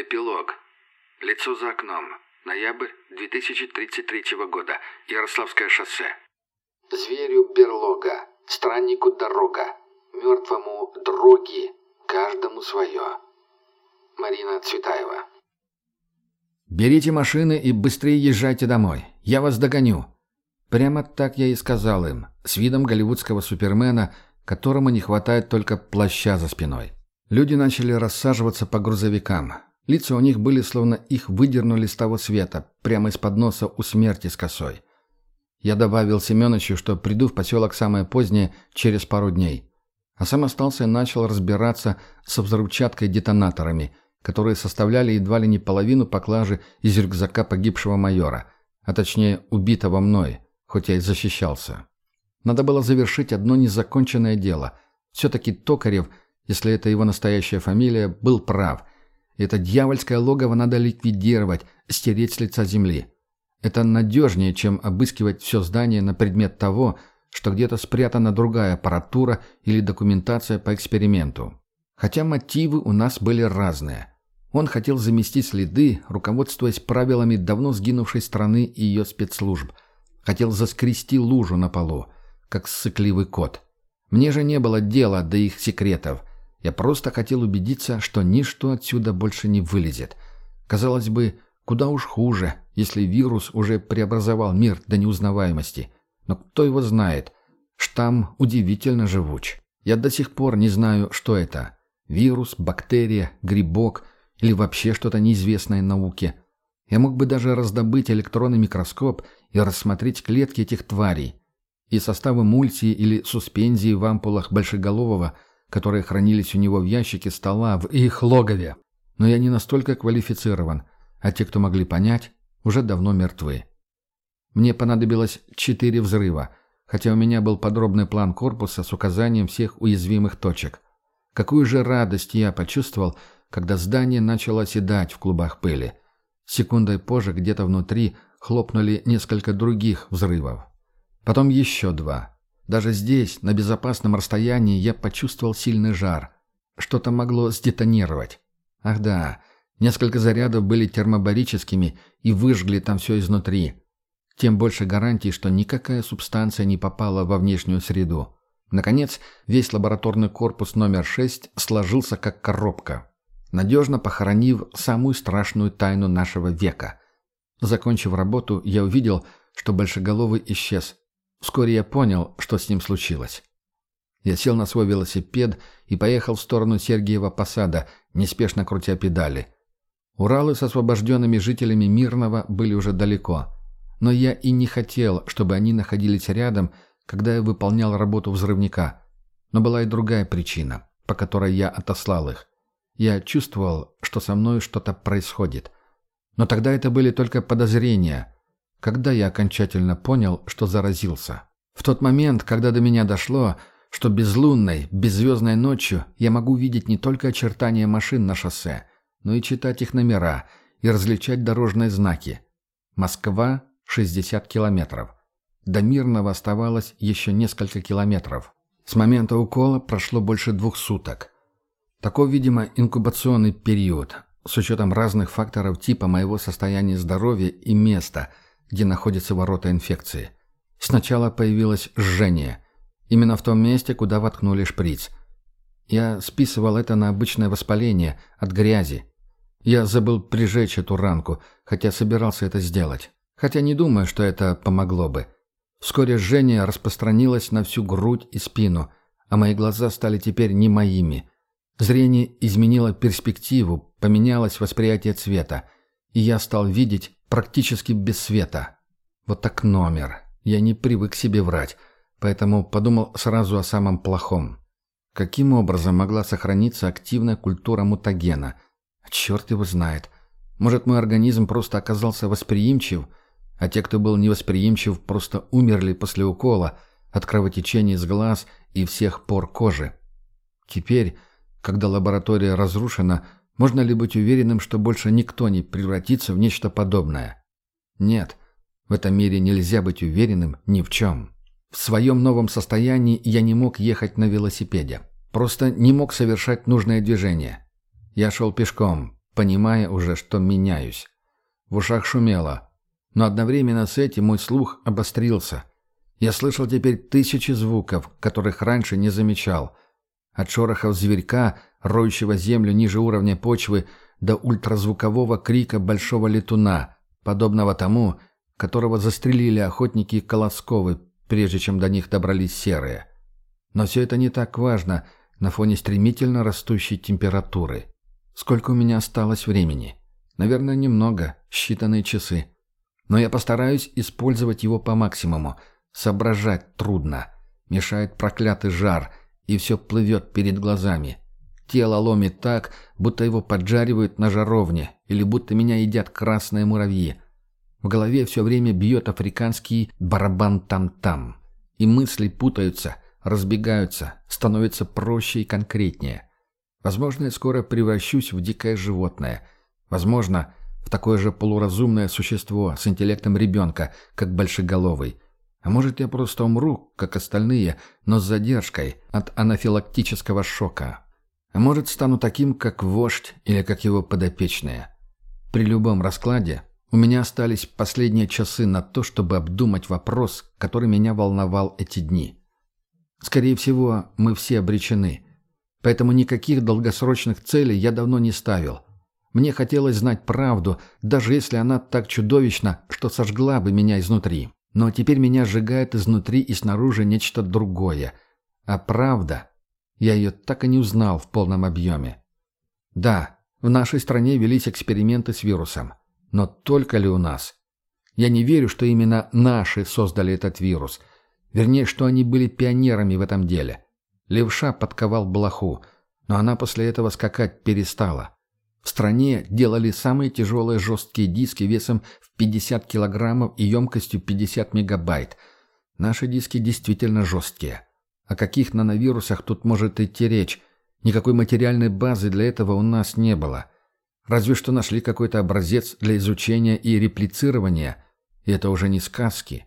Эпилог. Лицо за окном. Ноябрь 2033 года. Ярославское шоссе. Зверю берлога, страннику дорога, мертвому дроги, каждому свое. Марина Цветаева. «Берите машины и быстрее езжайте домой. Я вас догоню». Прямо так я и сказал им, с видом голливудского супермена, которому не хватает только плаща за спиной. Люди начали рассаживаться по грузовикам. Лица у них были, словно их выдернули с того света, прямо из-под носа у смерти с косой. Я добавил Семеновичу, что приду в поселок самое позднее, через пару дней. А сам остался и начал разбираться со взрывчаткой-детонаторами, которые составляли едва ли не половину поклажи из рюкзака погибшего майора, а точнее убитого мной, хоть я и защищался. Надо было завершить одно незаконченное дело. Все-таки Токарев – если это его настоящая фамилия, был прав. Это дьявольское логово надо ликвидировать, стереть с лица земли. Это надежнее, чем обыскивать все здание на предмет того, что где-то спрятана другая аппаратура или документация по эксперименту. Хотя мотивы у нас были разные. Он хотел заместить следы, руководствуясь правилами давно сгинувшей страны и ее спецслужб. Хотел заскрести лужу на полу, как сыкливый кот. Мне же не было дела до их секретов. Я просто хотел убедиться, что ничто отсюда больше не вылезет. Казалось бы, куда уж хуже, если вирус уже преобразовал мир до неузнаваемости. Но кто его знает? Штамм удивительно живуч. Я до сих пор не знаю, что это. Вирус, бактерия, грибок или вообще что-то неизвестное науке. Я мог бы даже раздобыть электронный микроскоп и рассмотреть клетки этих тварей. И составы мульсии или суспензии в ампулах большеголового – которые хранились у него в ящике стола в их логове. Но я не настолько квалифицирован, а те, кто могли понять, уже давно мертвы. Мне понадобилось четыре взрыва, хотя у меня был подробный план корпуса с указанием всех уязвимых точек. Какую же радость я почувствовал, когда здание начало оседать в клубах пыли. Секундой позже где-то внутри хлопнули несколько других взрывов. Потом еще два. Даже здесь, на безопасном расстоянии, я почувствовал сильный жар. Что-то могло сдетонировать. Ах да, несколько зарядов были термобарическими и выжгли там все изнутри. Тем больше гарантий, что никакая субстанция не попала во внешнюю среду. Наконец, весь лабораторный корпус номер 6 сложился как коробка, надежно похоронив самую страшную тайну нашего века. Закончив работу, я увидел, что большеголовый исчез, Вскоре я понял, что с ним случилось. Я сел на свой велосипед и поехал в сторону Сергиева посада, неспешно крутя педали. Уралы с освобожденными жителями Мирного были уже далеко. Но я и не хотел, чтобы они находились рядом, когда я выполнял работу взрывника. Но была и другая причина, по которой я отослал их. Я чувствовал, что со мной что-то происходит. Но тогда это были только подозрения – когда я окончательно понял, что заразился. В тот момент, когда до меня дошло, что безлунной, беззвездной ночью я могу видеть не только очертания машин на шоссе, но и читать их номера и различать дорожные знаки. Москва – 60 километров. До Мирного оставалось еще несколько километров. С момента укола прошло больше двух суток. Такой, видимо, инкубационный период, с учетом разных факторов типа моего состояния здоровья и места – где находятся ворота инфекции. Сначала появилось жжение. Именно в том месте, куда воткнули шприц. Я списывал это на обычное воспаление от грязи. Я забыл прижечь эту ранку, хотя собирался это сделать. Хотя не думаю, что это помогло бы. Вскоре жжение распространилось на всю грудь и спину, а мои глаза стали теперь не моими. Зрение изменило перспективу, поменялось восприятие цвета, и я стал видеть практически без света. Вот так номер. Я не привык себе врать, поэтому подумал сразу о самом плохом. Каким образом могла сохраниться активная культура мутагена? Черт его знает. Может, мой организм просто оказался восприимчив, а те, кто был невосприимчив, просто умерли после укола от кровотечения из глаз и всех пор кожи. Теперь, когда лаборатория разрушена, можно ли быть уверенным, что больше никто не превратится в нечто подобное? Нет, в этом мире нельзя быть уверенным ни в чем. В своем новом состоянии я не мог ехать на велосипеде. Просто не мог совершать нужное движение. Я шел пешком, понимая уже, что меняюсь. В ушах шумело, но одновременно с этим мой слух обострился. Я слышал теперь тысячи звуков, которых раньше не замечал. От шорохов зверька, роющего землю ниже уровня почвы, до ультразвукового крика большого летуна, подобного тому, которого застрелили охотники Колосковы, прежде чем до них добрались серые. Но все это не так важно на фоне стремительно растущей температуры. Сколько у меня осталось времени? Наверное, немного, считанные часы. Но я постараюсь использовать его по максимуму. Соображать трудно. Мешает проклятый жар, и все плывет перед глазами. Тело ломит так, будто его поджаривают на жаровне, или будто меня едят красные муравьи. В голове все время бьет африканский барабан там-там. И мысли путаются, разбегаются, становятся проще и конкретнее. Возможно, я скоро превращусь в дикое животное. Возможно, в такое же полуразумное существо с интеллектом ребенка, как большеголовый. А может, я просто умру, как остальные, но с задержкой от анафилактического шока. А может, стану таким, как вождь или как его подопечные. При любом раскладе у меня остались последние часы на то, чтобы обдумать вопрос, который меня волновал эти дни. Скорее всего, мы все обречены. Поэтому никаких долгосрочных целей я давно не ставил. Мне хотелось знать правду, даже если она так чудовищна, что сожгла бы меня изнутри. Но теперь меня сжигает изнутри и снаружи нечто другое. А правда я ее так и не узнал в полном объеме. Да, в нашей стране велись эксперименты с вирусом. Но только ли у нас? Я не верю, что именно наши создали этот вирус. Вернее, что они были пионерами в этом деле. Левша подковал блоху, но она после этого скакать перестала. В стране делали самые тяжелые жесткие диски весом в 50 килограммов и емкостью 50 мегабайт. Наши диски действительно жесткие. О каких нановирусах тут может идти речь? Никакой материальной базы для этого у нас не было. Разве что нашли какой-то образец для изучения и реплицирования. И это уже не сказки.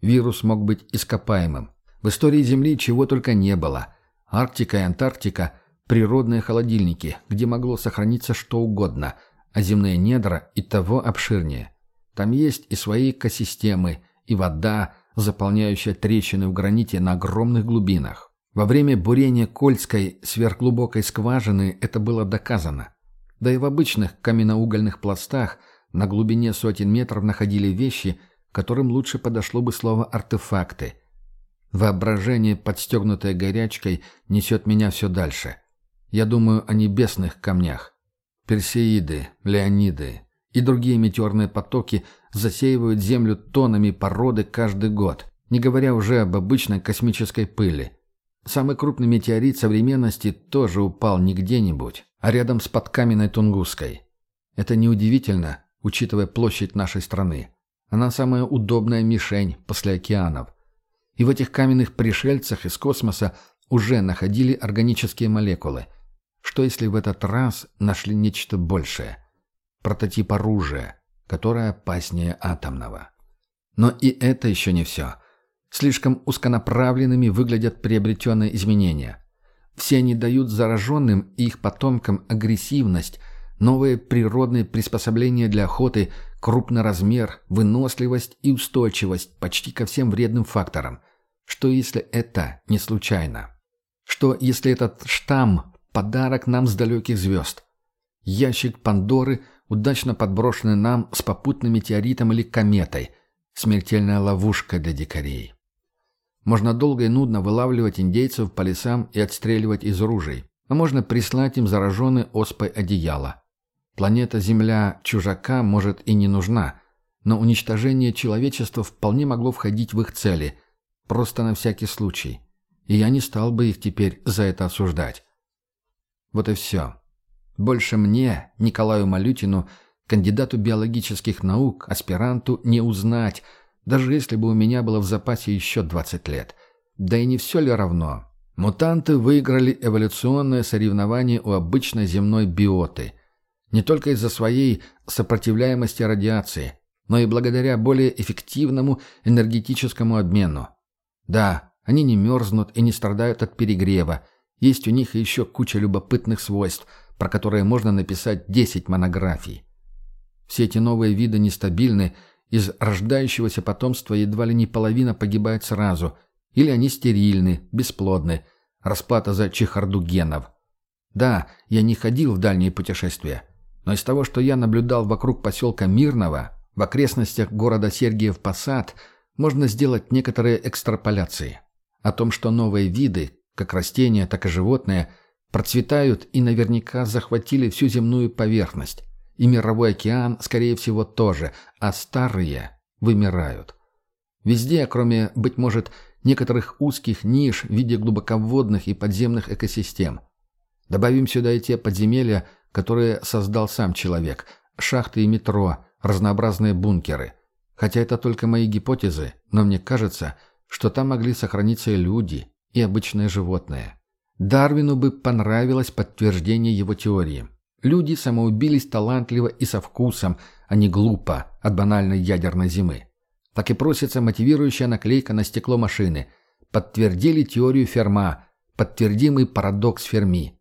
Вирус мог быть ископаемым. В истории Земли чего только не было. Арктика и Антарктика – природные холодильники, где могло сохраниться что угодно, а земные недра и того обширнее. Там есть и свои экосистемы, и вода – заполняющая трещины в граните на огромных глубинах. Во время бурения Кольской сверхглубокой скважины это было доказано. Да и в обычных каменноугольных пластах на глубине сотен метров находили вещи, которым лучше подошло бы слово «артефакты». Воображение, подстегнутое горячкой, несет меня все дальше. Я думаю о небесных камнях. Персеиды, Леониды, и другие метеорные потоки засеивают Землю тоннами породы каждый год, не говоря уже об обычной космической пыли. Самый крупный метеорит современности тоже упал не где-нибудь, а рядом с подкаменной Тунгусской. Это неудивительно, учитывая площадь нашей страны. Она самая удобная мишень после океанов. И в этих каменных пришельцах из космоса уже находили органические молекулы. Что если в этот раз нашли нечто большее – прототип оружия, которое опаснее атомного. Но и это еще не все. Слишком узконаправленными выглядят приобретенные изменения. Все они дают зараженным и их потомкам агрессивность, новые природные приспособления для охоты, крупный размер, выносливость и устойчивость почти ко всем вредным факторам. Что если это не случайно? Что если этот штамм – подарок нам с далеких звезд? Ящик Пандоры – удачно подброшенный нам с попутным метеоритом или кометой. Смертельная ловушка для дикарей. Можно долго и нудно вылавливать индейцев по лесам и отстреливать из ружей, а можно прислать им зараженный оспой одеяло. Планета Земля чужака может и не нужна, но уничтожение человечества вполне могло входить в их цели, просто на всякий случай. И я не стал бы их теперь за это осуждать. Вот и все. Больше мне, Николаю Малютину, кандидату биологических наук, аспиранту, не узнать, даже если бы у меня было в запасе еще 20 лет. Да и не все ли равно? Мутанты выиграли эволюционное соревнование у обычной земной биоты. Не только из-за своей сопротивляемости радиации, но и благодаря более эффективному энергетическому обмену. Да, они не мерзнут и не страдают от перегрева. Есть у них еще куча любопытных свойств – про которые можно написать 10 монографий. Все эти новые виды нестабильны, из рождающегося потомства едва ли не половина погибает сразу, или они стерильны, бесплодны, расплата за чехарду генов. Да, я не ходил в дальние путешествия, но из того, что я наблюдал вокруг поселка Мирного, в окрестностях города Сергиев-Посад, можно сделать некоторые экстраполяции. О том, что новые виды, как растения, так и животные, процветают и наверняка захватили всю земную поверхность. И мировой океан, скорее всего, тоже, а старые вымирают. Везде, кроме, быть может, некоторых узких ниш в виде глубоководных и подземных экосистем. Добавим сюда и те подземелья, которые создал сам человек, шахты и метро, разнообразные бункеры. Хотя это только мои гипотезы, но мне кажется, что там могли сохраниться и люди, и обычные животные. Дарвину бы понравилось подтверждение его теории. Люди самоубились талантливо и со вкусом, а не глупо от банальной ядерной зимы. Так и просится мотивирующая наклейка на стекло машины. Подтвердили теорию Ферма, подтвердимый парадокс Ферми.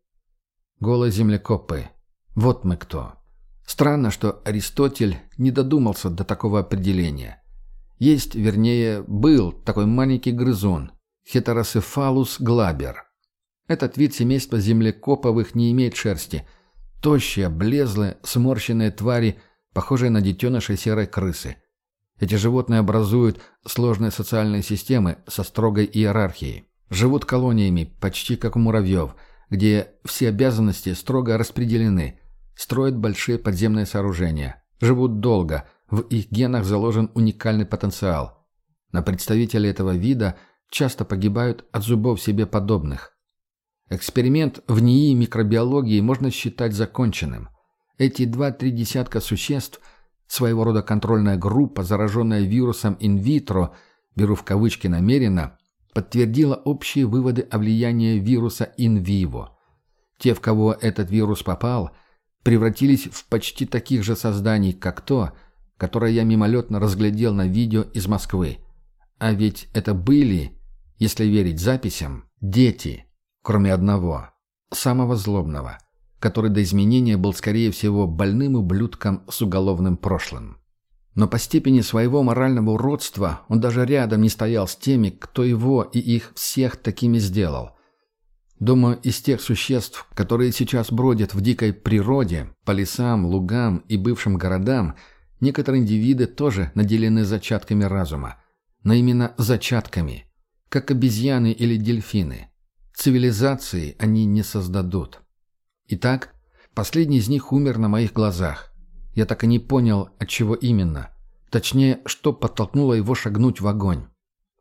Голые землекопы. Вот мы кто. Странно, что Аристотель не додумался до такого определения. Есть, вернее, был такой маленький грызун – Хетеросефалус глабер. Этот вид семейства землекоповых не имеет шерсти. Тощие, облезлые, сморщенные твари, похожие на детенышей серой крысы. Эти животные образуют сложные социальные системы со строгой иерархией. Живут колониями, почти как у муравьев, где все обязанности строго распределены – строят большие подземные сооружения, живут долго, в их генах заложен уникальный потенциал. Но представители этого вида часто погибают от зубов себе подобных. Эксперимент в НИИ микробиологии можно считать законченным. Эти два-три десятка существ, своего рода контрольная группа, зараженная вирусом инвитро, беру в кавычки намеренно, подтвердила общие выводы о влиянии вируса инвиво. Те, в кого этот вирус попал – превратились в почти таких же созданий, как то, которое я мимолетно разглядел на видео из Москвы. А ведь это были, если верить записям, дети, кроме одного, самого злобного, который до изменения был, скорее всего, больным ублюдком с уголовным прошлым. Но по степени своего морального уродства он даже рядом не стоял с теми, кто его и их всех такими сделал. Думаю, из тех существ, которые сейчас бродят в дикой природе, по лесам, лугам и бывшим городам, некоторые индивиды тоже наделены зачатками разума. Но именно зачатками. Как обезьяны или дельфины. Цивилизации они не создадут. Итак, последний из них умер на моих глазах. Я так и не понял, от чего именно. Точнее, что подтолкнуло его шагнуть в огонь.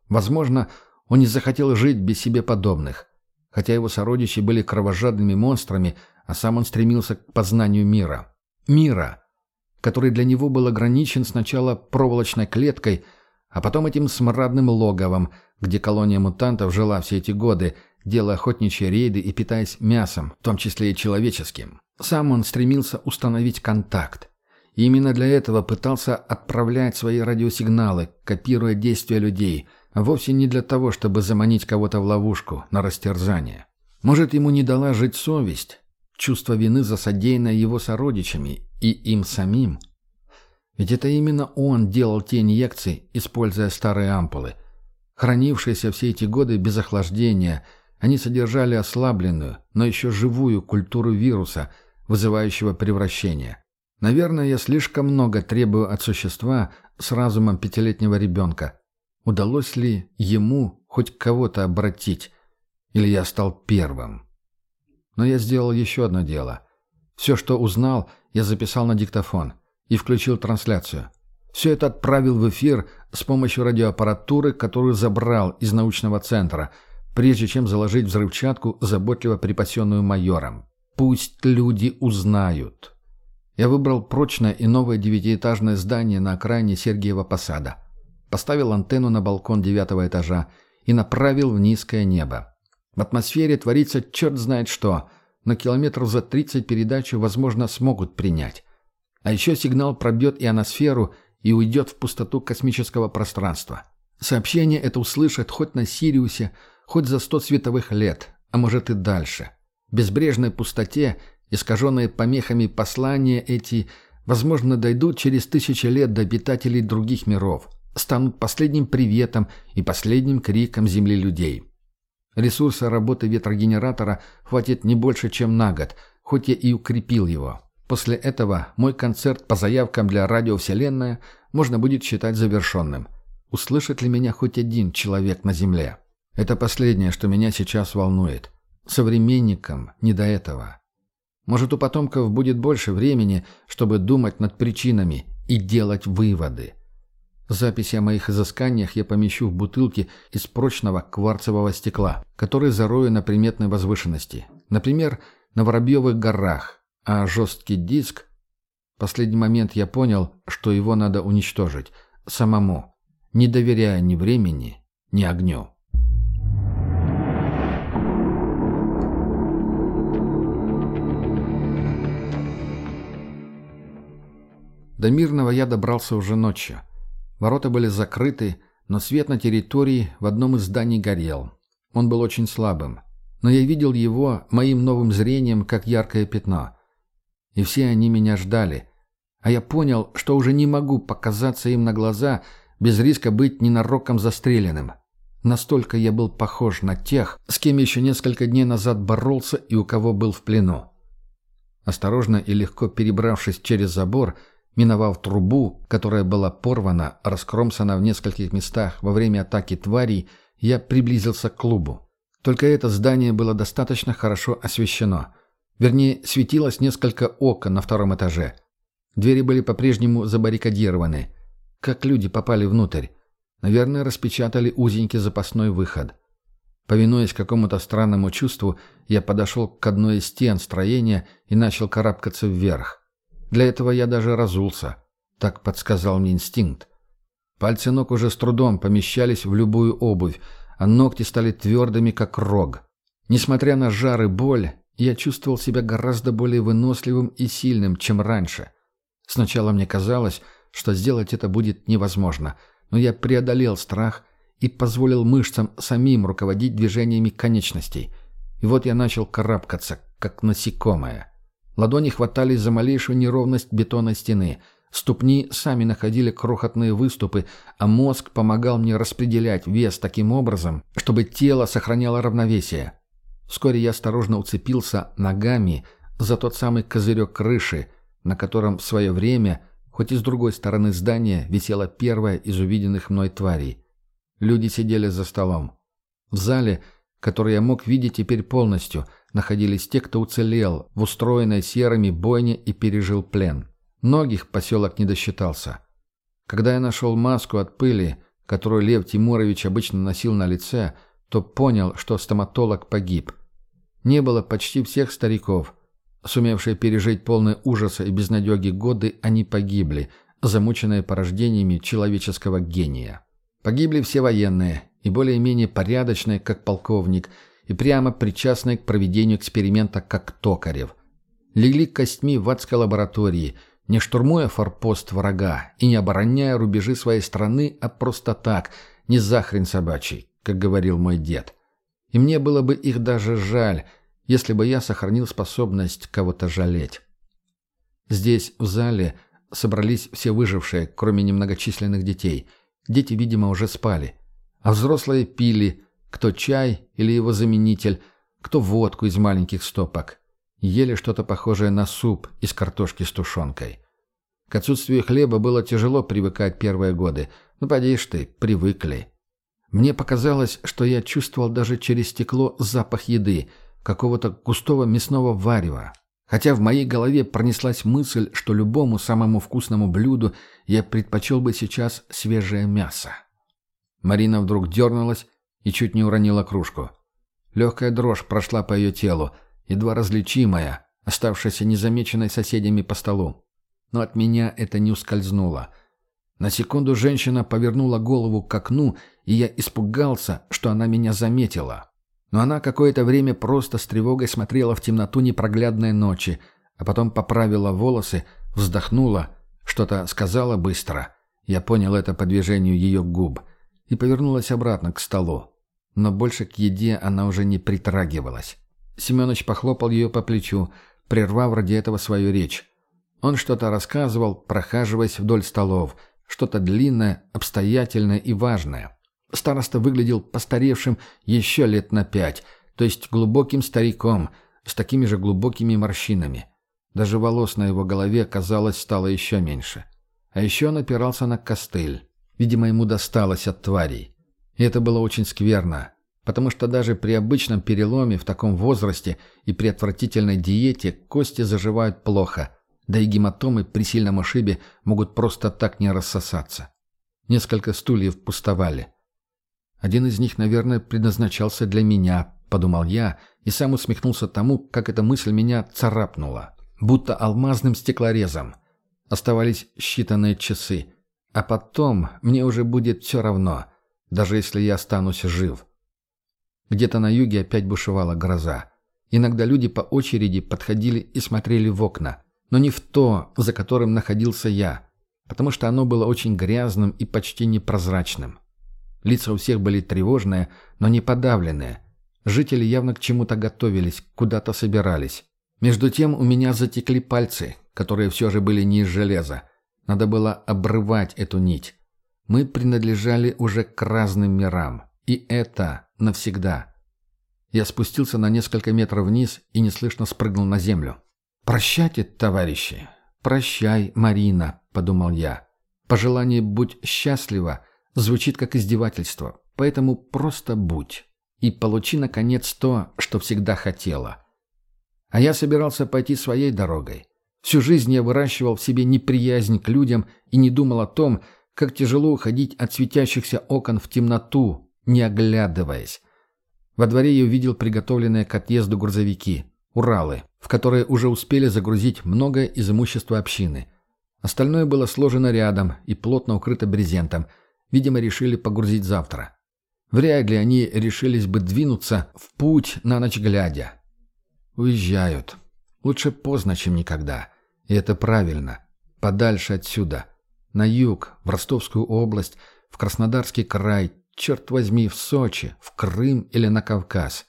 Возможно, он не захотел жить без себе подобных – хотя его сородичи были кровожадными монстрами, а сам он стремился к познанию мира. Мира, который для него был ограничен сначала проволочной клеткой, а потом этим смрадным логовом, где колония мутантов жила все эти годы, делая охотничьи рейды и питаясь мясом, в том числе и человеческим. Сам он стремился установить контакт. И именно для этого пытался отправлять свои радиосигналы, копируя действия людей – вовсе не для того, чтобы заманить кого-то в ловушку, на растерзание. Может, ему не дала жить совесть, чувство вины за содеянное его сородичами и им самим? Ведь это именно он делал те инъекции, используя старые ампулы. Хранившиеся все эти годы без охлаждения, они содержали ослабленную, но еще живую культуру вируса, вызывающего превращение. Наверное, я слишком много требую от существа с разумом пятилетнего ребенка, Удалось ли ему хоть кого-то обратить? Или я стал первым? Но я сделал еще одно дело. Все, что узнал, я записал на диктофон и включил трансляцию. Все это отправил в эфир с помощью радиоаппаратуры, которую забрал из научного центра, прежде чем заложить взрывчатку, заботливо припасенную майором. Пусть люди узнают. Я выбрал прочное и новое девятиэтажное здание на окраине Сергиева Посада поставил антенну на балкон девятого этажа и направил в низкое небо. В атмосфере творится черт знает что, но километров за 30 передачу, возможно, смогут принять. А еще сигнал пробьет ионосферу и уйдет в пустоту космического пространства. Сообщение это услышат хоть на Сириусе, хоть за 100 световых лет, а может и дальше. Безбрежной пустоте искаженные помехами послания эти, возможно, дойдут через тысячи лет до обитателей других миров, станут последним приветом и последним криком земли людей. Ресурса работы ветрогенератора хватит не больше, чем на год, хоть я и укрепил его. После этого мой концерт по заявкам для радиовселенная можно будет считать завершенным. Услышит ли меня хоть один человек на Земле? Это последнее, что меня сейчас волнует. Современникам не до этого. Может, у потомков будет больше времени, чтобы думать над причинами и делать выводы. Записи о моих изысканиях я помещу в бутылки из прочного кварцевого стекла, который зарою на приметной возвышенности. Например, на Воробьевых горах, а жесткий диск... Последний момент я понял, что его надо уничтожить. Самому. Не доверяя ни времени, ни огню. До Мирного я добрался уже ночью. Ворота были закрыты, но свет на территории в одном из зданий горел. Он был очень слабым. Но я видел его моим новым зрением, как яркое пятно. И все они меня ждали. А я понял, что уже не могу показаться им на глаза, без риска быть ненароком застреленным. Настолько я был похож на тех, с кем еще несколько дней назад боролся и у кого был в плену. Осторожно и легко перебравшись через забор, Миновав трубу, которая была порвана, раскромсана в нескольких местах во время атаки тварей, я приблизился к клубу. Только это здание было достаточно хорошо освещено. Вернее, светилось несколько окон на втором этаже. Двери были по-прежнему забаррикадированы. Как люди попали внутрь? Наверное, распечатали узенький запасной выход. Повинуясь какому-то странному чувству, я подошел к одной из стен строения и начал карабкаться вверх. Для этого я даже разулся. Так подсказал мне инстинкт. Пальцы ног уже с трудом помещались в любую обувь, а ногти стали твердыми, как рог. Несмотря на жар и боль, я чувствовал себя гораздо более выносливым и сильным, чем раньше. Сначала мне казалось, что сделать это будет невозможно, но я преодолел страх и позволил мышцам самим руководить движениями конечностей. И вот я начал карабкаться, как насекомое. Ладони хватались за малейшую неровность бетонной стены. Ступни сами находили крохотные выступы, а мозг помогал мне распределять вес таким образом, чтобы тело сохраняло равновесие. Вскоре я осторожно уцепился ногами за тот самый козырек крыши, на котором в свое время, хоть и с другой стороны здания, висела первая из увиденных мной тварей. Люди сидели за столом. В зале, который я мог видеть теперь полностью – находились те, кто уцелел в устроенной серыми бойне и пережил плен. Многих поселок не досчитался. Когда я нашел маску от пыли, которую Лев Тимурович обычно носил на лице, то понял, что стоматолог погиб. Не было почти всех стариков. Сумевшие пережить полный ужаса и безнадеги годы, они погибли, замученные порождениями человеческого гения. Погибли все военные, и более-менее порядочные, как полковник – и прямо причастные к проведению эксперимента как Токарев. Легли костьми в адской лаборатории, не штурмуя форпост врага и не обороняя рубежи своей страны, а просто так, не захрен собачий, как говорил мой дед. И мне было бы их даже жаль, если бы я сохранил способность кого-то жалеть. Здесь, в зале, собрались все выжившие, кроме немногочисленных детей. Дети, видимо, уже спали. А взрослые пили, кто чай или его заменитель, кто водку из маленьких стопок. Ели что-то похожее на суп из картошки с тушенкой. К отсутствию хлеба было тяжело привыкать первые годы. Ну, подишь ты, привыкли. Мне показалось, что я чувствовал даже через стекло запах еды, какого-то густого мясного варева. Хотя в моей голове пронеслась мысль, что любому самому вкусному блюду я предпочел бы сейчас свежее мясо. Марина вдруг дернулась и чуть не уронила кружку. Легкая дрожь прошла по ее телу, едва различимая, оставшаяся незамеченной соседями по столу. Но от меня это не ускользнуло. На секунду женщина повернула голову к окну, и я испугался, что она меня заметила. Но она какое-то время просто с тревогой смотрела в темноту непроглядной ночи, а потом поправила волосы, вздохнула, что-то сказала быстро. Я понял это по движению ее губ и повернулась обратно к столу но больше к еде она уже не притрагивалась. Семенович похлопал ее по плечу, прервав ради этого свою речь. Он что-то рассказывал, прохаживаясь вдоль столов, что-то длинное, обстоятельное и важное. Староста выглядел постаревшим еще лет на пять, то есть глубоким стариком, с такими же глубокими морщинами. Даже волос на его голове, казалось, стало еще меньше. А еще он опирался на костыль. Видимо, ему досталось от тварей. И это было очень скверно, потому что даже при обычном переломе в таком возрасте и при отвратительной диете кости заживают плохо, да и гематомы при сильном ошибе могут просто так не рассосаться. Несколько стульев пустовали. Один из них, наверное, предназначался для меня, подумал я, и сам усмехнулся тому, как эта мысль меня царапнула. Будто алмазным стеклорезом. Оставались считанные часы. А потом мне уже будет все равно, даже если я останусь жив. Где-то на юге опять бушевала гроза. Иногда люди по очереди подходили и смотрели в окна. Но не в то, за которым находился я, потому что оно было очень грязным и почти непрозрачным. Лица у всех были тревожные, но не подавленные. Жители явно к чему-то готовились, куда-то собирались. Между тем у меня затекли пальцы, которые все же были не из железа. Надо было обрывать эту нить. Мы принадлежали уже к разным мирам. И это навсегда. Я спустился на несколько метров вниз и неслышно спрыгнул на землю. «Прощайте, товарищи! Прощай, Марина!» – подумал я. Пожелание «будь счастлива» звучит как издевательство, поэтому просто будь. И получи, наконец, то, что всегда хотела. А я собирался пойти своей дорогой. Всю жизнь я выращивал в себе неприязнь к людям и не думал о том, как тяжело уходить от светящихся окон в темноту, не оглядываясь. Во дворе я увидел приготовленные к отъезду грузовики, Уралы, в которые уже успели загрузить многое из имущества общины. Остальное было сложено рядом и плотно укрыто брезентом – Видимо, решили погрузить завтра. Вряд ли они решились бы двинуться в путь на ночь глядя. Уезжают. Лучше поздно, чем никогда. И это правильно. Подальше отсюда. На юг, в Ростовскую область, в Краснодарский край, черт возьми, в Сочи, в Крым или на Кавказ.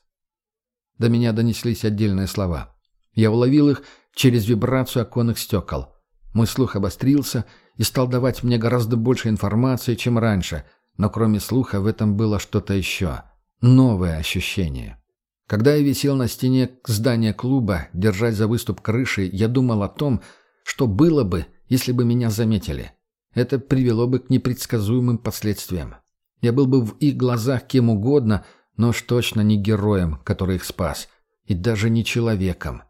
До меня донеслись отдельные слова. Я уловил их через вибрацию оконных стекол. Мой слух обострился — и стал давать мне гораздо больше информации, чем раньше, но кроме слуха в этом было что-то еще. Новое ощущение. Когда я висел на стене здания клуба, держась за выступ крыши, я думал о том, что было бы, если бы меня заметили. Это привело бы к непредсказуемым последствиям. Я был бы в их глазах кем угодно, но уж точно не героем, который их спас, и даже не человеком.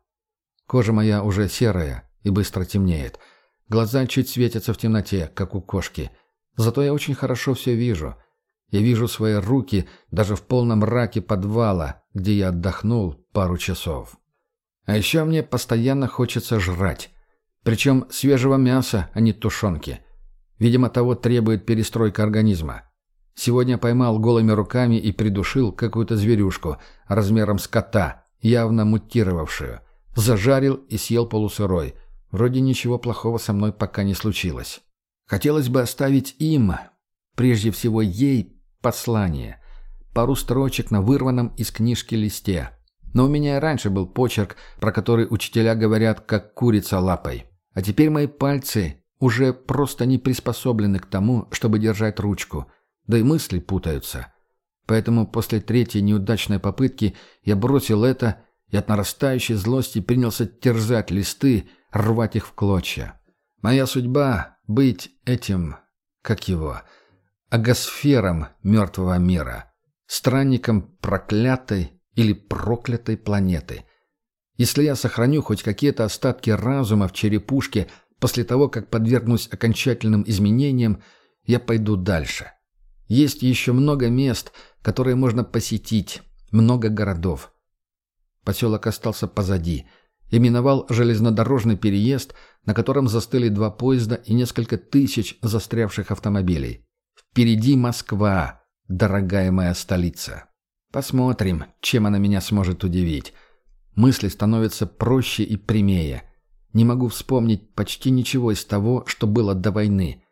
Кожа моя уже серая и быстро темнеет – Глаза чуть светятся в темноте, как у кошки. Зато я очень хорошо все вижу. Я вижу свои руки даже в полном мраке подвала, где я отдохнул пару часов. А еще мне постоянно хочется жрать. Причем свежего мяса, а не тушенки. Видимо, того требует перестройка организма. Сегодня поймал голыми руками и придушил какую-то зверюшку размером с кота, явно мутировавшую. Зажарил и съел полусырой – Вроде ничего плохого со мной пока не случилось. Хотелось бы оставить им, прежде всего ей, послание. Пару строчек на вырванном из книжки листе. Но у меня и раньше был почерк, про который учителя говорят, как курица лапой. А теперь мои пальцы уже просто не приспособлены к тому, чтобы держать ручку. Да и мысли путаются. Поэтому после третьей неудачной попытки я бросил это и от нарастающей злости принялся терзать листы, рвать их в клочья. Моя судьба — быть этим, как его, агосфером мертвого мира, странником проклятой или проклятой планеты. Если я сохраню хоть какие-то остатки разума в черепушке после того, как подвергнусь окончательным изменениям, я пойду дальше. Есть еще много мест, которые можно посетить, много городов. Поселок остался позади — и миновал железнодорожный переезд, на котором застыли два поезда и несколько тысяч застрявших автомобилей. Впереди Москва, дорогая моя столица. Посмотрим, чем она меня сможет удивить. Мысли становятся проще и прямее. Не могу вспомнить почти ничего из того, что было до войны.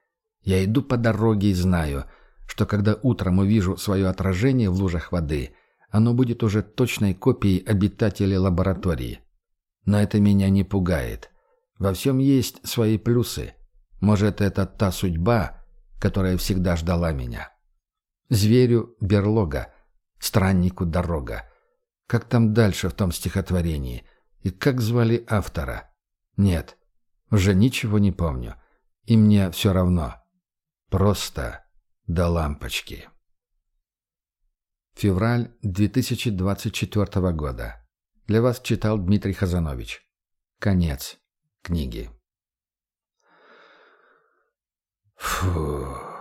Я иду по дороге и знаю, что когда утром увижу свое отражение в лужах воды, оно будет уже точной копией обитателей лаборатории. Но это меня не пугает. Во всем есть свои плюсы. Может, это та судьба, которая всегда ждала меня. Зверю — берлога, страннику — дорога. Как там дальше в том стихотворении? И как звали автора? Нет, уже ничего не помню. И мне все равно. Просто до лампочки. Февраль 2024 года. Для вас читал Дмитрий Хазанович. Конец книги. Фу.